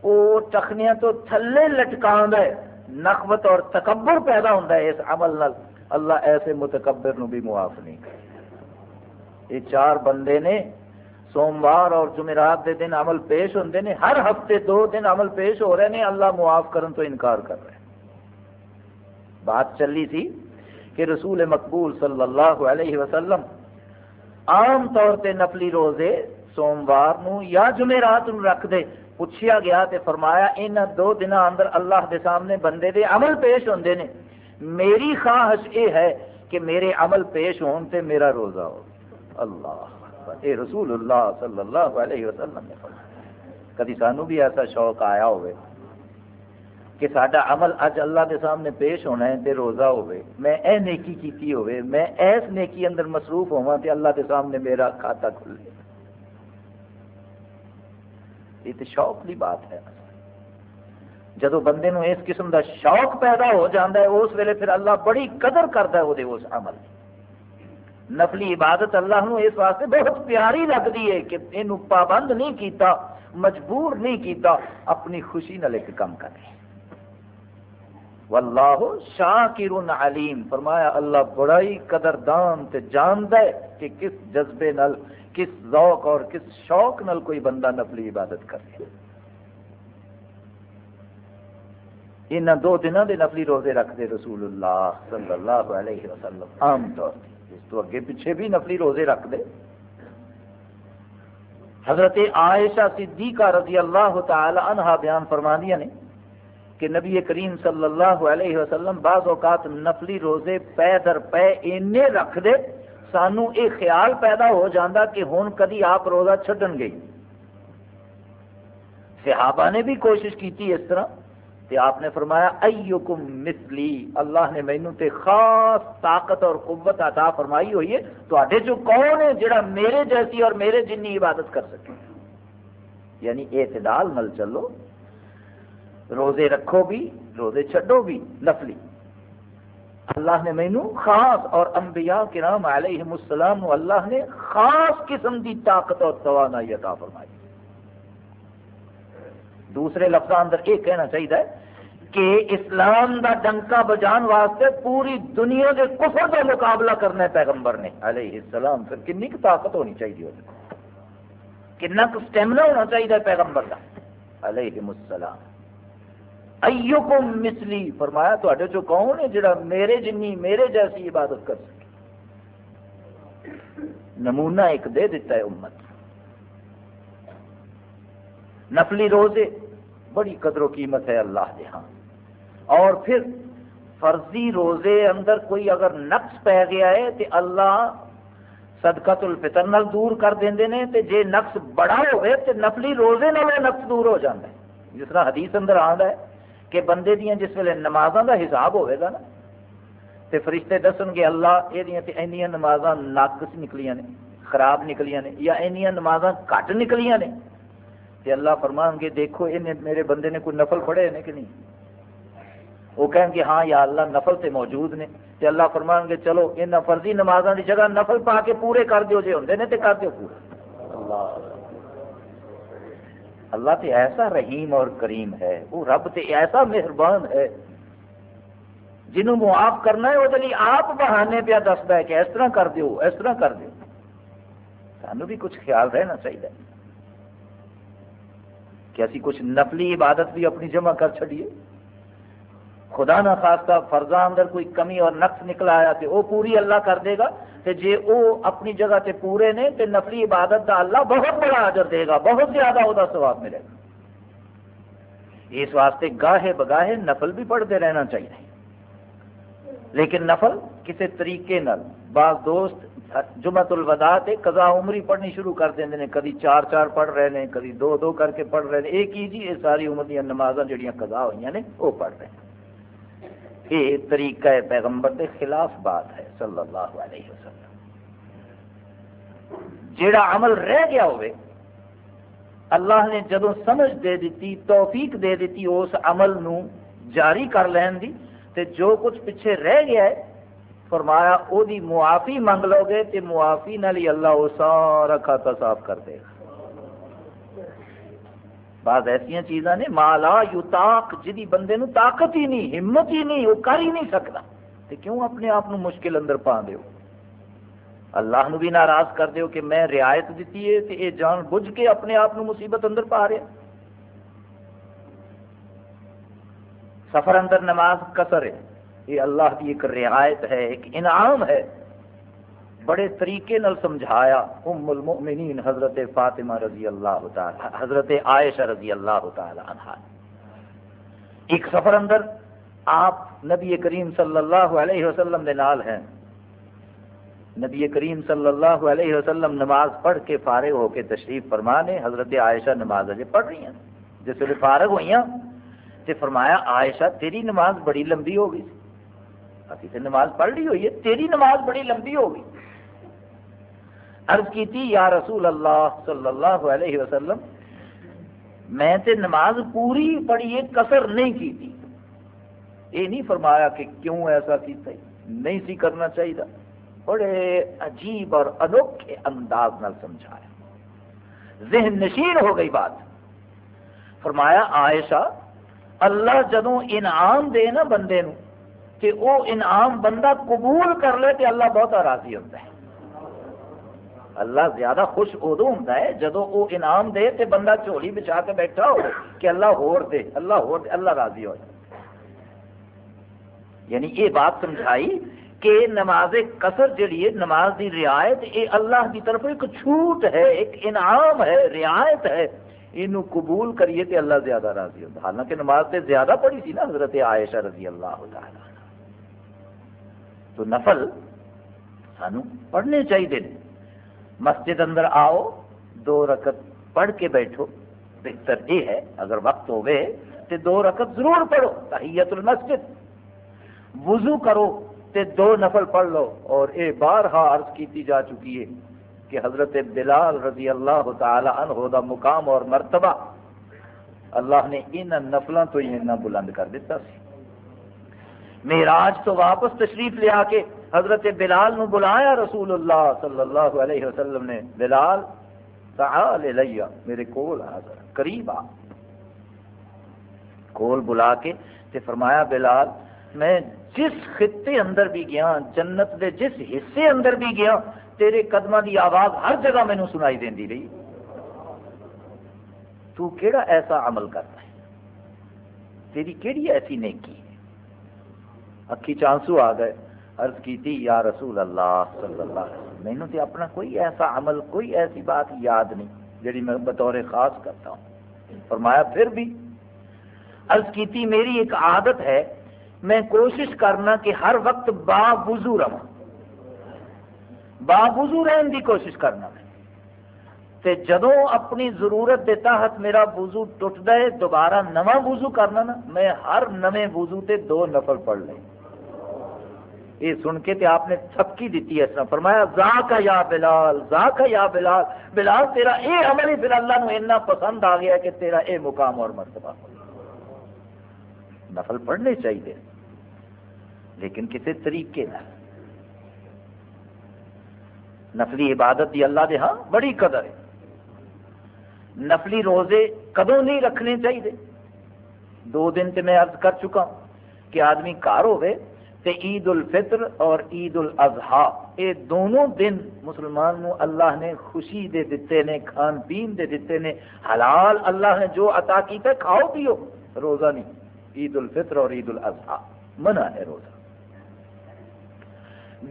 وہ ٹخنیا تو تھلے لٹکان ہے، نقوت اور تکبر پیدا ہوتا ہے اس عمل نال۔ اللہ ایسے متکبر نو بھی معاف نہیں کر یہ چار بندے نے سوموار اور جمعرات دے دن عمل پیش ہوتے ہیں ہر ہفتے دو دن عمل پیش ہو رہے ہیں اللہ معاف کرن تو انکار کر رہے ہیں۔ بات چلی تھی کہ رسول مقبول صلی اللہ علیہ وسلم عام طور پہ نفلی روزے سوموار نو یا جمعرات نو رکھ دے، پوچھیا گیا تے فرمایا ان دو دن اندر اللہ دے سامنے بندے دے عمل پیش ہوندے نے۔ میری خواہش یہ ہے کہ میرے عمل پیش ہون تے میرا روزہ ہو۔ اللہ اے رسول اللہ صلی اللہ علیہ وسلم نے فرمایا۔ کدی سانو بھی ایسا شوق آیا ہوئے؟ کہ سارا عمل اج اللہ کے سامنے پیش ہونا ہے تے روزہ ہوئے میں اے نیکی کیتی ہوئے میں ایس نیکی اندر مصروف ہوا تے اللہ کے سامنے میرا کھاتا کھلے۔ یہ تو شوق کی بات ہے۔ جدو بندے نو اس قسم دا شوق پیدا ہو جاتا ہے، اس ویلے پھر اللہ بڑی قدر کرتا ہے وہ اس عمل نفلی عبادت اللہ نو اس واسطے بہت پیاری لگتی ہے کہ یہ پابند نہیں کیتا، مجبور نہیں کیتا، اپنی خوشی نال ایک کام کرے۔ واللہ شاکر علیم۔ فرمایا، اللہ بڑا ہی قدردان تے جاندا ہے کہ کس جذبے نال، کس ذوق اور کس شوق نال کوئی بندہ نفلی عبادت کرے ان دو دنوں دے نفلی روزے رکھتے رسول اللہ صلی اللہ علیہ وسلم، عام طور اس تو اگے پیچھے بھی نفلی روزے رکھ دے۔ حضرت عائشہ صدیقہ رضی اللہ تعالی عنہا بیان فرمانیاں نے کہ نبی کریم صلی اللہ علیہ وسلم بعض اوقات نفلی روزے پے در پے اینے رکھ دے، سانو یہ خیال پیدا ہو جاندہ کہ ہون کدی آپ روزہ چھڈن گئی۔ صحابہ نے بھی کوشش کی تھی اس طرح، تے آپ نے فرمایا ایکم مثلی، اللہ نے مینو تے خاص طاقت اور قوت عطا فرمائی ہوئی ہے تو جو کون ہے جڑا میرے جیسی اور میرے جنی عبادت کر سکے۔ یعنی اعتدال نل چلو روزے رکھو بھی، روزے چھڈو بھی، نفلی۔ اللہ نے مینو خاص اور انبیاء کرام علیہ السلام اللہ نے خاص قسم کی طاقت اور توانائی عطا فرمائی۔ دوسرے لفظ اندر یہ کہنا چاہیے کہ اسلام دا ڈنکا بجان واسطے پوری دنیا کے کفر کا مقابلہ کرنا ہے پیغمبر نے۔ علیہ السلام، پھر کنی کی طاقت ہونی چاہیے کنا کو سٹیمنا ہونا چاہیے پیغمبر کا علیہ السلام۔ ایوکم مثلی، فرمایا تے جو کون ہے جڑا میرے جنی، میرے جیسی عبادت کر سکے۔ نمونہ ایک دے دیتا ہے امت۔ نفلی روزے، بڑی قدر و قیمت ہے اللہ کے ہاں۔ اور پھر فرضی روزے اندر کوئی اگر نقص پہ گیا ہے تو اللہ صدقت الفطر نال دور کر دیں نے تے جے نقص بڑا ہوئے تو نفلی روزے نال نقص دور ہو جاتا ہے جس طرح حدیث اندر آتا ہے کہ بندے دیا جس ویلے نمازاں دا حساب ہوئے گا نا، تے فرشتے دسن گے اللہ یہ نمازاں ناقص نکلیاں نے، خراب نکلیاں نے، یا اینیاں نمازاں کٹ نکلیاں نے۔ تے اللہ فرمان گے، دیکھو انہیں میرے بندے نے کوئی نفل پڑھے نے کہ نہیں؟ وہ کہیں گے ہاں یا اللہ نفل تے موجود نے۔ تے اللہ فرمان گے، چلو ان فرضی نمازاں دی جگہ نفل پا کے پورے کر دیو، جے ہوندے نے تے کر دیو پورے اللہ۔ اللہ تے ایسا رحیم اور کریم ہے، وہ رب تے ایسا مہربان ہے۔ جنہوں معاف کرنا ہے، وہ آپ بہانے پہ دستا ہے کہ اس طرح کر دیو، اس طرح کر دیو۔ سانو بھی کچھ خیال رہنا چاہیے کہ اسی کچھ نفلی عبادت بھی اپنی جمع کر چڑیے خدا نہ خاصہ فرضاں اندر کوئی کمی اور نقص نکل آیا تو وہ پوری اللہ کر دے گا تے جے او اپنی جگہ تے پورے نے، تے نفلی عبادت دا اللہ بہت بڑا اجر دے گا، بہت زیادہ وہ ثواب ملے گا۔ اس واسطے گاہے بگاہے نفل بھی پڑھتے رہنا چاہیے۔ لیکن نفل کسی طریقے نال، بعض دوست جمعت الوداع تے قضا عمری پڑھنی شروع کر دیں نے کدی چار چار پڑھ رہے ہیں کدی دو دو کر کے پڑھ رہے ہیں ایک ہی جی یہ ساری عمر دیا نمازاں جڑیاں قضا ہوئی نے، وہ پڑھ رہے ہیں۔ یہ طریقہ پیغمبر کے خلاف بات ہے، صلی اللہ علیہ وسلم۔ جیڑا عمل رہ گیا ہوئے، اللہ نے جدو سمجھ دے دیتی، توفیق دے دیتی، اس عمل نو جاری کر لین دی، تے جو کچھ پیچھے رہ گیا ہے، فرمایا، او دی معافی منگ لو گے، تے معافی نال ہی اللہ وہ سارا کھاتا صاف کر دے گا۔ بعض ایسا چیزاں نے مالا یو تاک جی بندے نو طاقت ہی نہیں، ہمت ہی نہیں، وہ کر ہی نہیں سکتا۔ تے کیوں اپنے آپ مشکل اندر پا دیو اللہ نو بھی ناراض کر دیو کہ میں رعایت دیتی ہے تے اے جان بجھ کے اپنے آپ مصیبت اندر پا رہا سفر اندر نماز کسر ہے۔ یہ اللہ کی ایک رعایت ہے، ایک انعام ہے۔ بڑے طریقے نل سمجھایا ام المؤمنین حضرت فاطمہ رضی اللہ تعالی، حضرت عائشہ رضی اللہ تعالی عنہ۔ ایک سفر اندر آپ نبی کریم صلی اللہ علیہ وسلم دے نال ہیں۔ نبی کریم صلی اللہ علیہ وسلم نماز پڑھ کے فارغ ہو کے تشریف فرمانے حضرت عائشہ نماز اجے پڑھ رہی ہیں۔ جس ویسے فارغ ہوئی ہیں تو فرمایا، عائشہ، تیری نماز بڑی لمبی ہو گئی۔ ابھی تو نماز پڑھ لی ہوئی ہے، تیری نماز بڑی لمبی ہو گئی۔ عرض کی تھی، یا رسول اللہ صلی اللہ علیہ وسلم، میں تے نماز پوری پڑھی کسر نہیں کی تھی۔ یہ نہیں فرمایا کہ کیوں ایسا کیتا نہیں سی کرنا چاہیے۔ بڑے عجیب اور انوکھے انداز نال سمجھایا۔ ذہن نشین ہو گئی بات۔ فرمایا، عائشہ، اللہ جدوں انعام دے نا بندے نو کہ وہ انعام بندہ قبول کر لے تو اللہ بہت راضی ہوتا ہے۔ اللہ زیادہ خوش ادو ہوں جدو وہ انعام دے تے بندہ چولی بچا کے بیٹھا ہو کہ اللہ ہور دے، اللہ ہور دے، اللہ راضی ہو جائے۔ یعنی یہ بات سمجھائی کہ نماز قصر جڑی ہے نماز دی رعایت یہ اللہ کی طرف ایک چھوٹ ہے، ایک انعام ہے، رعایت ہے۔ یہ قبول کریے تے اللہ زیادہ راضی ہوتا حالانکہ نماز تے زیادہ پڑھی سی نا حضرت عائشہ رضی اللہ تعالی۔ تو نفل سانو پڑھنے چاہیے مسجد اندر آؤ، دو رکعت پڑھ کے بیٹھو، بہتر یہ ہے، اگر وقت ہوئے تے دو رکعت ضرور پڑھو، تحیت المسجد۔ وضو کرو تے دو نفل پڑھ لو، اور اے بارہا عرض کیتی جا چکی ہے کہ حضرت بلال رضی اللہ تعالی عنہ دا مقام اور مرتبہ اللہ نے ان نفلوں تو ہی بلند کر دیتا سی۔ میراج تو واپس تشریف لیا کے حضرت بلال نو بلایا رسول اللہ صلی اللہ علیہ وسلم نے، بلال، تعال لیا میرے کول حاضر قریب آ۔ کول بلا کے تے فرمایا، بلال، میں جس خطے اندر بھی گیا، جنت دے جس حصے اندر بھی گیا، تیرے قدمہ دی آواز ہر جگہ مینو سنائی دینی رہی۔ تو کیڑا ایسا عمل کرتا ہے؟ تیری کیڑی ایسی نیکی ہے؟ اکھی چانسو آ گئے۔ عرض کی تھی، یا رسول اللہ صلی اللہ علیہ وسلم۔ مینو اپنا کوئی ایسا عمل، کوئی ایسی بات یاد نہیں، جڑی میں بطور خاص کرتا ہوں۔ فرمایا، پھر بھی عرض کی تھی، میری ایک عادت ہے، میں کوشش کرنا کہ ہر وقت با وضو رہا با وضو رہن کی کوشش کرنا میں۔ تے جدو اپنی ضرورت دے تحت میرا وضو ٹوٹتا ہے دوبارہ نواں وضو کرنا نا، میں ہر نویں وضو تے دو نفل پڑھ لیں۔ یہ سن کے تے آپ نے تھپکی دیتی اس طرح۔ فرمایا زا کا یا بلال زا کا یا بلال۔ بلال، تیرا اے عمل ہی پھر اللہ نو اتنا پسند آ گیا کہ تیرا اے مقام اور مرتبہ۔ نفل پڑھنے چاہیے، لیکن کسی طریقے نہ۔ نفلی عبادت دی اللہ دے ہاں بڑی قدر ہے۔ نفلی روزے کدوں نہیں رکھنے چاہیے۔ دو دن تے میں عرض کر چکا ہوں کہ آدمی کار ہوئے تے عید الفطر اور عید الاضحیٰ یہ دونوں دن مسلمان نو اللہ نے خوشی دے دیتے نے کھان پین دے دیتے نے۔ حلال اللہ نے جو عطا کیتا کھاؤ پیو۔ روزہ نہیں، عید الفطر اور عید الاضحیٰ۔ منع ہے روزہ۔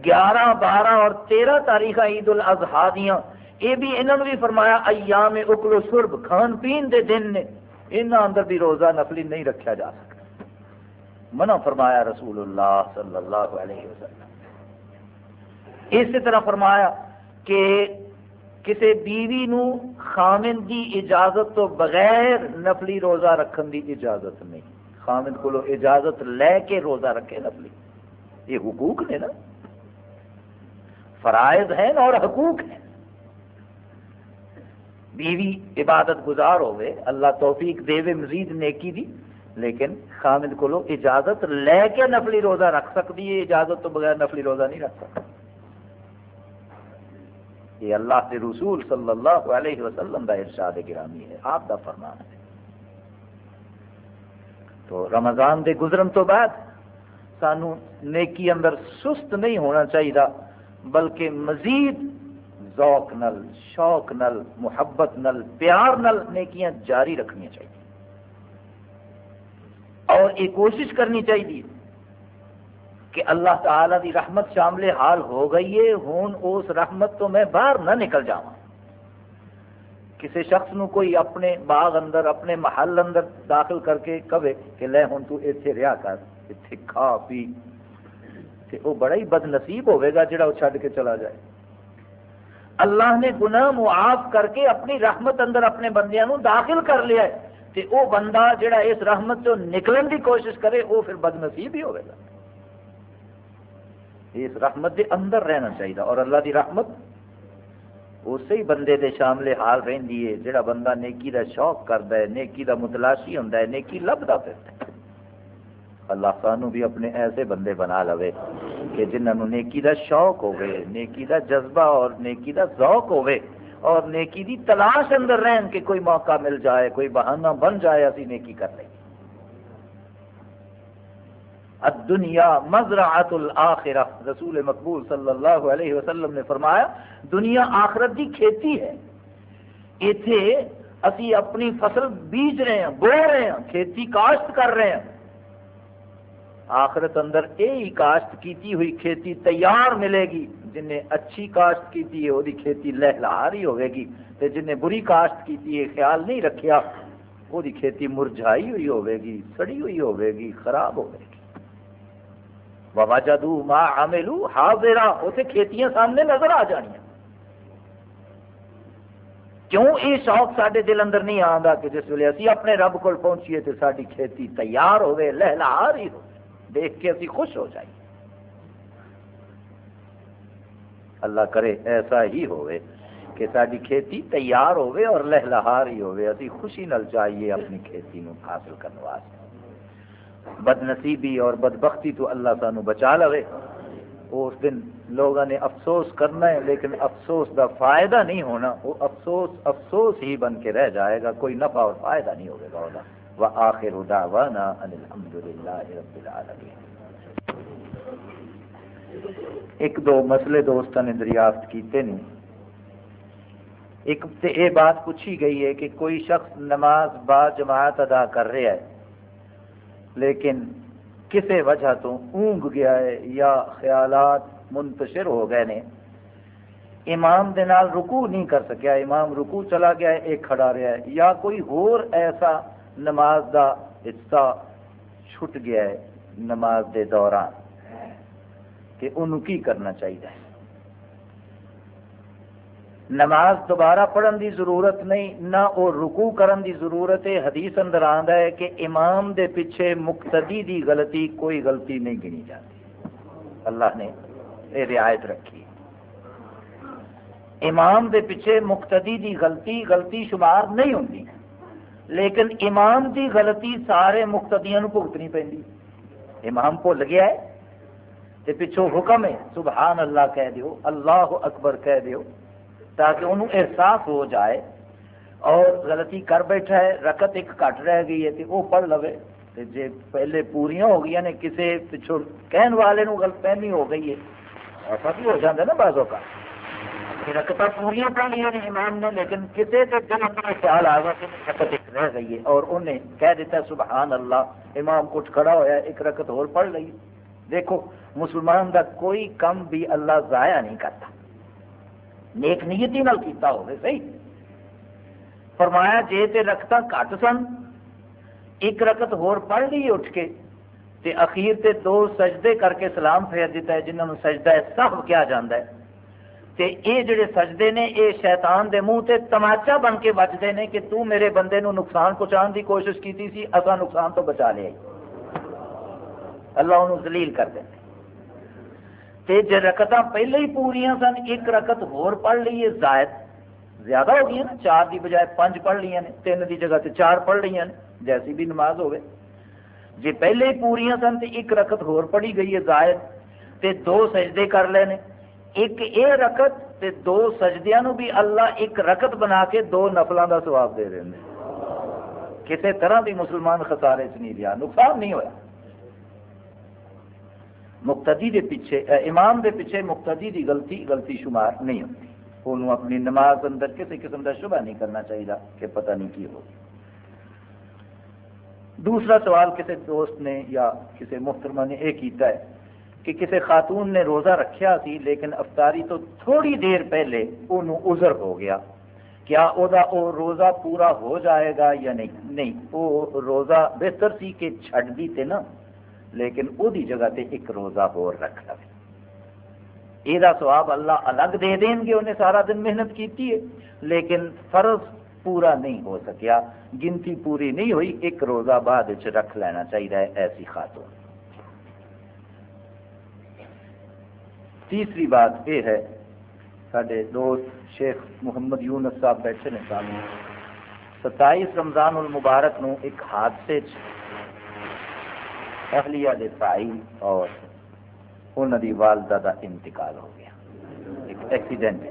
گیارہ، بارہ اور تیرہ تاریخ عید الاضحیٰ دیاں۔ یہ بھی انہوں نے بھی فرمایا، ایام اکلو سرب کھان پین دے دن نے۔ انہوں اندر بھی روزہ نفلی نہیں رکھا جا سکتا۔ منع فرمایا رسول اللہ صلی اللہ علیہ وسلم اسی طرح فرمایا کہ کسی بیوی نو خامن دی اجازت تو بغیر نفلی روزہ رکھن دی اجازت نہیں۔ خامن کو اجازت لے کے روزہ رکھے نفلی۔ یہ حقوق نے نا۔ فرائض ہیں اور حقوق ہیں۔ بیوی عبادت گزار ہوئے، اللہ توفیق دے مزید نیکی دی۔ لیکن خامد کو اجازت لے کے نفلی روزہ رکھ سکتی ہے، اجازت تو بغیر نفلی روزہ نہیں رکھ سکتا۔ یہ اللہ کے رسول صلی اللہ علیہ وسلم کا ارشاد گرامی ہے، آپ کا فرمان ہے۔ تو رمضان دے گزرن تو بعد سانو نیکی اندر سست نہیں ہونا چاہیے بلکہ مزید ذوق نل، شوق نل، محبت نل، پیار نل نیکیاں جاری رکھنی چاہیے اور یہ کوشش کرنی چاہیے کہ اللہ تعالی دی رحمت شامل حال ہو گئی ہے ہوں اس رحمت تو میں باہر نہ نکل جا کسی شخص نو کوئی اپنے باغ اندر، اپنے محل اندر داخل کر کے کہے کہ لے ہوں تو اتنے رہا کر اتنے کھا پی۔ وہ بڑا ہی بد نصیب ہوئے گا جڑا وہ چھڈ کے چلا جائے۔ اللہ نے گناہ معاف کر کے اپنی رحمت اندر اپنے بندیاں داخل کر لیا ہے۔ تے وہ بندہ جڑا اس رحمت چ نکلن کی کوشش کرے وہ پھر بد نصیب ہی ہوگا اس رحمت دے اندر رہنا چاہیے اور اللہ دی رحمت اسی بندے دے شامل حال رہی ہے، جڑا بندہ نیکی دا شوق کرتا ہے، نیکی دا متلاشی ہوں نیکی لبدا پھرتا ہے۔ اللہ سانو بھی اپنے ایسے بندے بنا لوے کہ جنہوں نیکی دا شوق ہوئے، نیکی دا جذبہ اور نیکی دا ذوق ہوئے۔ اور نیکی دی تلاش اندر رہن کہ کوئی موقع مل جائے، کوئی بہانہ بن جائے، اسی نیکی کر لیں۔ الدنیا مزرعت الاخرہ، رسول مقبول صلی اللہ علیہ وسلم نے فرمایا، دنیا آخرت دی کھیتی ہے۔ ایتھے اسی اپنی فصل بیج رہے ہیں، بو رہے ہیں، کھیتی کاشت کر رہے ہیں۔ آخرت اندر یہ کاشت کیتی ہوئی کھیتی تیار ملے گی۔ جن نے اچھی کاشت کیتی ہے وہی کھیتی لہلا رہی ہوئے گی۔ تے جن نے بری کاشت کیتی ہے، خیال نہیں رکھیا وہی کھیتی مرجھائی ہوئی ہوئے گی، سڑی ہوئی ہوئے گی، خراب ہوئے گی۔ بابا جادو ماں عاملو حاضرہ اسے کھیتیاں سامنے نظر آ جانیاں۔ کیوں یہ شوق سارے دل اندر نہیں آتا کہ جس ویلے اسی اپنے رب کو پہنچیے تو ساری کھیتی تیار ہوے لہلا رہی ہو دیکھ کے اسی خوش ہو جائیے۔ اللہ کرے، ایسا ہی ہوئے کہ ساری کھیتی تیار ہوئے اور لہلہار ہی ہوئے۔ اسی خوشی نل چاہیے اپنی کھیتی نو حاصل کرنے واسطے۔ بد نصیبی اور بدبختی تو اللہ سانو بچا لوے۔ اس دن لوگوں نے افسوس کرنا ہے، لیکن افسوس دا فائدہ نہیں ہونا۔ وہ افسوس افسوس ہی بن کے رہ جائے گا۔ کوئی نفع اور فائدہ نہیں ہوگا وہ وآخر دعوانا ان الحمدللہ رب العالمین ایک دو مسئلے دوستوں نے دریافت کیتے نہیں ایک تے یہ بات پوچھی گئی ہے کہ کوئی شخص نماز با جماعت ادا کر رہا ہے، لیکن کسی وجہ تو اونگ گیا ہے یا خیالات منتشر ہو گئے نے۔ امام دے نال رکو نہیں کر سکیا، امام رکو چلا گیا ہے، ایک کھڑا رہا ہے، یا کوئی اور ایسا نماز دا حصہ چھٹ گیا ہے نماز دے دوران۔ کہ انہوں کی کرنا چاہیے۔ نماز دوبارہ پڑھن دی ضرورت نہیں، نہ وہ رکو کرن دی ضرورت ہے۔ حدیث اندر آندا ہے کہ امام دے پیچھے مقتدی دی غلطی کوئی غلطی نہیں گنی جاتی۔ اللہ نے یہ رعایت رکھی۔ امام دے پیچھے مقتدی دی غلطی غلطی شمار نہیں ہوتی لیکن امام دی غلطی سارے مقتدیاں نو بھگتنی پی امام بھول گیا ہے۔ تے پچھو حکم ہے، سبحان اللہ کہہ دیو، اللہ اکبر کہہ دیو، تاکہ انہوں احساس ہو جائے۔ اور غلطی کر بیٹھا ہے، رکت ایک کٹ رہ گئی ہے، تے وہ پڑھ لو جی پہلے پوریا ہو گئی نے کسی پچھو کہن والے نو غلط فہمی ہو گئی ہے۔ ایسا بھی ہو جاتا نا بازوں کا رکت پوریا پڑھ لیا نے امام نے، لیکن کسی کے دل اندر خیال آ گیا کہ رکت ایک رہ گئی ہے۔ اور انہیں کہہ دیتا سبحان اللہ، امام کچھ کھڑا ہوا ایک رکت اور پڑھ لی دیکھو مسلمان کا کوئی کم بھی اللہ ضائع نہیں کرتا۔ نیک نیتی نال کیتا ہوگی صحیح۔ فرمایا، جے تے رکھتا گھٹ سن، ایک رکت ہور پڑھ لی اٹھ کے، تے اخیر تے دو سجدے کر کے سلام پھیر دیتا ہے جنہوں سجدہ ہے، سب کیا جاندہ ہے۔ تے اے جڑے سجدے نے، اے شیطان دے منہ تے تماچا بن کے بچتے ہیں کہ تو میرے بندے نو نقصان پہنچان دی کوشش کی سی اصا نقصان تو بچا لیا۔ اللہ انہوں دلیل کر دیں تے جے رکت پہلے ہی پوریا سن، ایک رکت ہور پڑھ لیے زائد زیادہ ہو گئی نا، چار دی بجائے پانچ پڑھ لی نے، تین دی جگہ تے چار پڑھ لی نے، جیسی بھی نماز ہوئے۔ جی پہلے ہی پوریا سن تے ایک رکت ہور پڑھی گئی ہے، زائد تے دو سجدے کر لے نے۔ ایک اے رکت تے دو سجدیاں نو بھی اللہ ایک رکت بنا کے دو نفلوں دا ثواب دے رہے ہیں۔ کسی طرح بھی مسلمان خسارے چ نہیں رہا نقصان نہیں ہوا مقتدی دے پیچھے امام دے پیچھے مقتدی دی غلطی غلطی شمار نہیں ہوتی۔ انہوں اپنی نماز اندر کسی قسم کا شبہ نہیں کرنا چاہیے کہ پتہ نہیں کی ہوگی دوسرا سوال کسی دوست نے یا کسی محترمہ نے یہ کیتا ہے کہ کسی خاتون نے روزہ رکھیا سی لیکن افطاری تو تھوڑی دیر پہلے انہوں عذر ہو گیا۔ کیا او دا او روزہ پورا ہو جائے گا یا نہیں؟ نہیں وہ روزہ بہتر سی کہ چھڑ دی تے نا؟ لیکن وہ جگہ تے ایک روزہ ہو رکھ لو یہ سواب اللہ الگ دے دیں گے، انہیں سارا دن محنت کی ہے۔ لیکن فرض پورا نہیں ہو سکیا، گنتی پوری نہیں ہوئی، ایک روزہ بعد رکھ لینا چاہیے ایسی خاتون۔ تیسری بات یہ ہے سارے دوست شیخ محمد یونس صاحب بیٹھے نے سامنے۔ ستائیس رمضان المبارک نو ایک حادثے اہلیہ دے بھائی اور انہوں دی والدہ دا انتقال ہو گیا۔ ایک ایکسیڈنٹ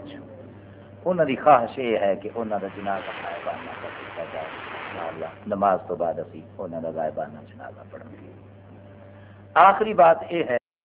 انہوں دی خواہش یہ ہے کہ انہوں دا جنازہ غائبانہ کر دیا جائے۔ نماز تو بعد اسی انہوں دا غائبانہ جنازہ پڑھیں گے۔ آخری بات یہ ہے